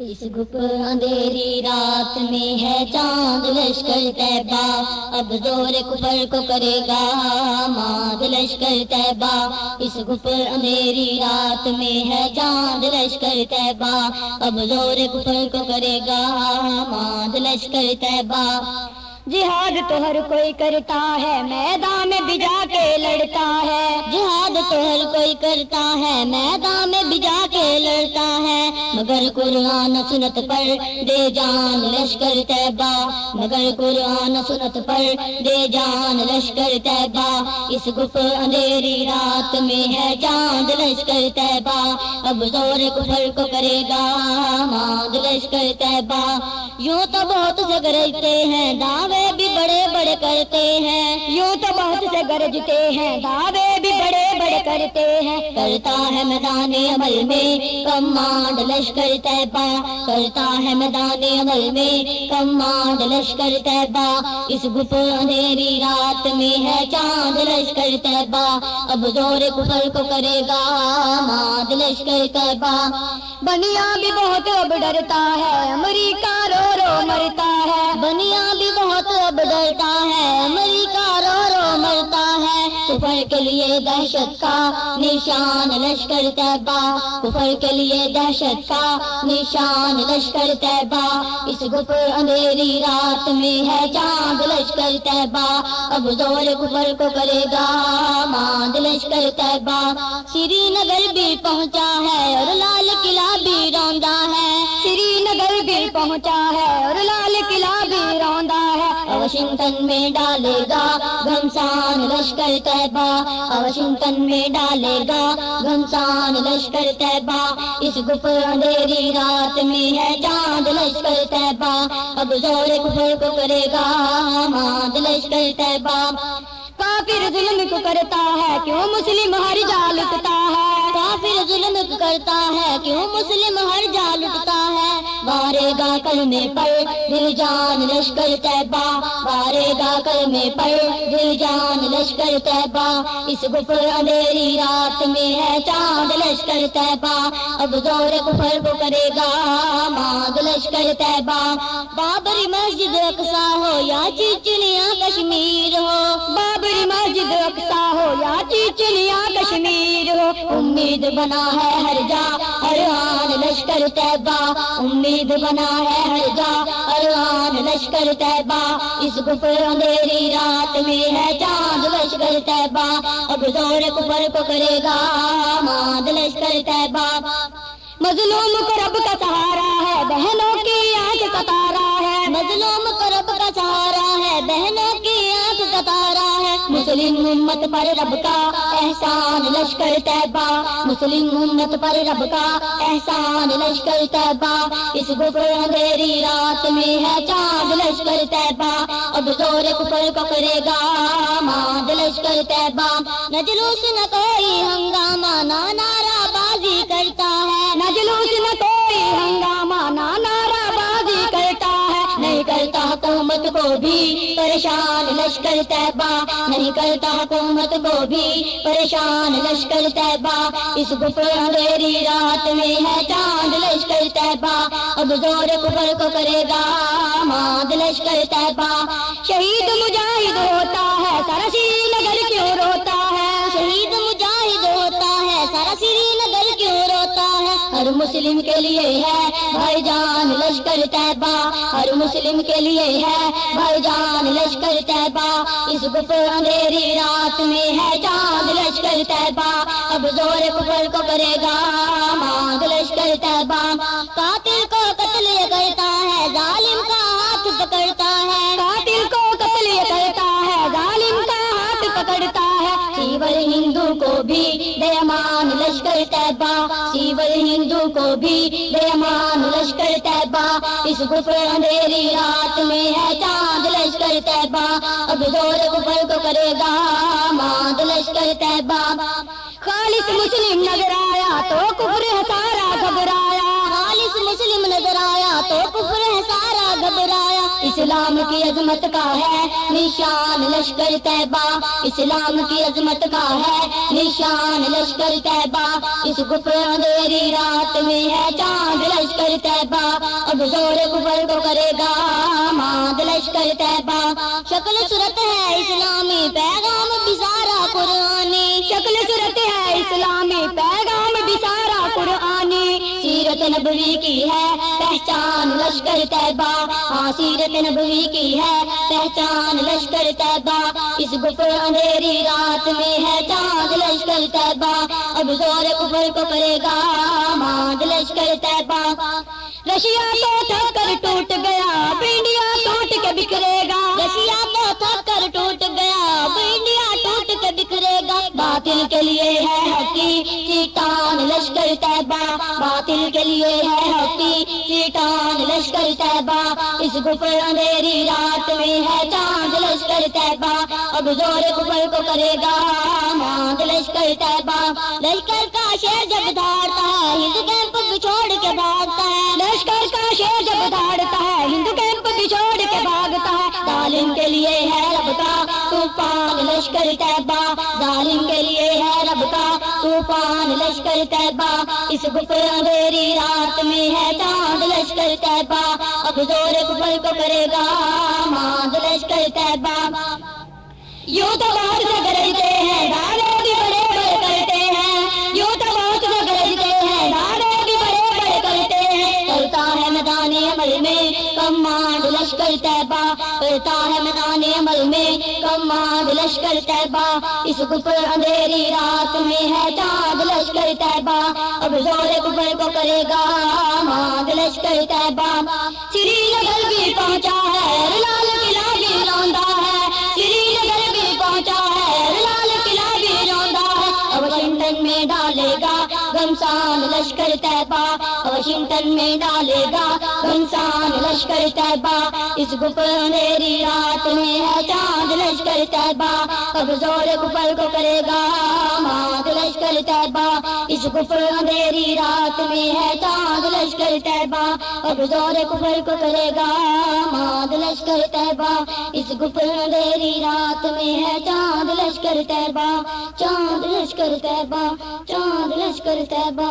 اس گپ اندھیری رات میں ہے چاند لشکر تیبا اب زور کفر کو کرے گا ماد لشکر تیبا اس گپ اندھیری رات میں ہے چاند لشکر تیبا اب زور کفر کو کرے گا ماد لشکر تیبا جہاد تو ہر کوئی کرتا ہے، میدان میں بجا کے لڑتا ہے۔ جہاد تو ہر کوئی کرتا ہے، میدان میں بجا کے لڑتا ہے۔ مگر قرآن سنت پر دے جان لشکر تیبا مگر قرآن سنت پر دے جان لشکر تیبا اس گف اندھیری رات میں ہے چاند لشکر تیبا اب زور کفر کو کرے گا، ماند لشکر تیبا یوں بہت جگرتے ہیں، دعوے بھی بڑے بڑے کرتے ہیں۔ یوں تو بہت سے گرجتے ہیں، دعوے بھی بڑے بڑے کرتے ہیں۔ کرتا ہے میدان عمل میں کمانڈ لشکر تیبا کرتا ہے میدان عمل میں کمانڈ لشکر تیبا اس گپ اندھیری رات میں ہے چاند لشکر تیبا اب زور کفر کو کرے گا ماند لشکر تیبا بنیا بھی بہت اب ڈرتا ہے، امریکہ رو رو مرتا ہے۔ بنیا بھی بہت اب ڈرتا ہے۔ امریکہ رو رو مرتا ہے۔ کفر کے لیے دہشت کا نشان لشکر تیبا کفر کے لیے دہشت کا نشان لشکر تیبا اس گفر اندھیری رات میں ہے چاند لشکر تیبا اب زور کفر کو کرے گا ماند لشکر تیبا سری نگر بھی پہنچا ہے اور لال قلعہ بھی روندا ہے۔ بھی پہنچا ہے اور لال قلعہ بھی روندا ہے۔ واشنگٹن میں ڈالے گا گھمسان لشکر تیبا واشنگٹن میں ڈالے گا گھمسان لشکر تیبا اس گپ اندھیری رات میں ہے چاند لشکر تیبا اب زور کفر کو کرے گا ماند لشکر تیبا کافر ظلم کو کرتا ہے، کیوں مسلم ہر جا لٹتا ہے؟ کافر ظلم کو کرتا ہے، کیوں مسلم ہر جا لٹتا ہے؟ وارے گا کلمے پر دل جان لشکر تیبا وارے گا کلمے پر دل جان لشکر تیبا اس گفر اندھیری رات میں ہے چاند لشکر تیبا اب زور کفر کو کرے گا ماند لشکر تیبا بابری مسجد اقسا ہو یا چچنیا کشمیر ہو، بابری مسجد اقسا ہو یا جی چچنیا کشمیر ہو، امید بنا ہے ہر جا، ہر لشکر تیبا امید بنا ہے ہر جا، ہر لشکر تیبا اس گفر اندھیری رات میں ہے چاند لشکر تیبا اب زور کفر کو کرے گا ماند لشکر تیبا مظلوم کو رب کا سہارا ہے امت پر رب کا احسان لشکر طیبہ، مسلم امت پر رب کا احسان لشکر طیبہ۔ اس گفر اندھیری رات میں ہے چاند لشکر طیبہ۔ اب زور کفر کو کرے گا ماند لشکر طیبہ۔ نہ جلوس نہ کوئی ہنگامہ، نہ نعرہ کو بھی پریشان لشکر تیبا نہیں کرتا حکومت کو بھی پریشان لشکر تیبا اس گفر اندھیری رات میں ہے چاند لشکر تیبا اب زور کفر کو کرے گا ماد لشکر تیبا شہید مجاہد ہوتا ہے سارا سری نگر کیوں روتا مسلم کے لیے ہے، بھائی جان لشکر تیبا ہر مسلم کے لیے ہے، بھائی جان لشکر تیبا اس گپ اندھیری رات میں ہے چاند لشکر تیبا اب زور کفر کو کرے گا مانگ لشکر تیبا کاتے کو بھی دیمان لشکر تیبا سیور ہندو کو بھی دیمان لشکر تیبا اس گفر اندھیری رات میں ہے چاند لشکر تیبا اب زور گفر کو کرے گا ماند لشکر تیبا خالص مسلم نظر آیا تو کفر ہے گھبرایا۔ اسلام کی عظمت کا ہے، نشان لشکر طیبہ۔ اسلام کی عظمت کا ہے، نشان لشکر طیبہ۔ اس گپر اندھیری رات میں ہے چاند لشکر طیبہ۔ اب زور گبر کو کرے گا ماند لشکر طیبہ۔ شکل صورت ہے اسلامی پیغام بزارا قرآنی۔ شکل صورت ہے اسلامی پیغام بسارا قرآنی۔ سیرت نبوی کی ہے پہچان لشکر طیبہ سیرت نبوی کی ہے، پہچان لشکر طیبہ۔ اس گفر اندھیری رات میں ہے چاند لشکر طیبہ۔ اب زور کفر کو کرے گا ماند لشکر طیبہ۔ رشیا تو تھک کر ٹوٹ گیا انڈیا ٹوٹ کے بکھرے گا۔ کے لیے ہے حقی، چیٹان لشکر طیبہ، باطل کے لیے ہے حقی، چیٹان لشکر طیبہ۔ اس گفر اندھیری رات میں ہے چاند لشکر طیبہ۔ اب زور گفر کو کرے گا ماند لشکر طیبہ۔ لشکر کا شیر جب دھاڑتا ہے، ہند کیمپ چھوڑ کے بھاگتا ہے۔ لشکر کا شیر جب دھاڑتا ہے ہندو کیمپ بچھوڑ کے بھاگتا ہے۔ ظالم کے لیے ہے طوفان لشکر طیبہ، ظالم کے لیے ہے رب کا طوفان لشکر طیبہ۔ اس گفر اندھیری رات میں ہے چاند لشکر طیبہ۔ اب زور گفر کو کرے گا ماند لشکر طیبہ۔ یوں تو بہت سے کمانڈ لشکر طیبہ کرتا ہے میدان عمل میں کمانڈ لشکر طیبہ۔ اس گفر اندھیری رات میں ہے چاند لشکر طیبہ۔ اب زور گفر کو کرے گا ماند لشکر طیبہ۔ سری نگر بھی پہنچا ہے، لال قلعہ بھی روندا ہے۔ سری نگر بھی پہنچا ہے، لال قلعہ بھی روندا ہے۔ اب واشنگٹن میں ڈالے گا گمسان لشکر طیبہ۔ واشنگٹن میں ڈالے گا گمسان لشکر طیبہ اس گفر اندھیری رات میں ہے چاند لشکر طیبہ اب زور گفر کو کرے گا ماند لشکر طیبہ اس گفر اندھیری رات میں ہے چاند لشکر طیبہ اب زور گفر کو کرے گا ماند لشکر طیبہ اس گفر اندھیری رات میں ہے چاند لشکر طیبہ چاند لشکر طیبہ چاند لشکر طیبہ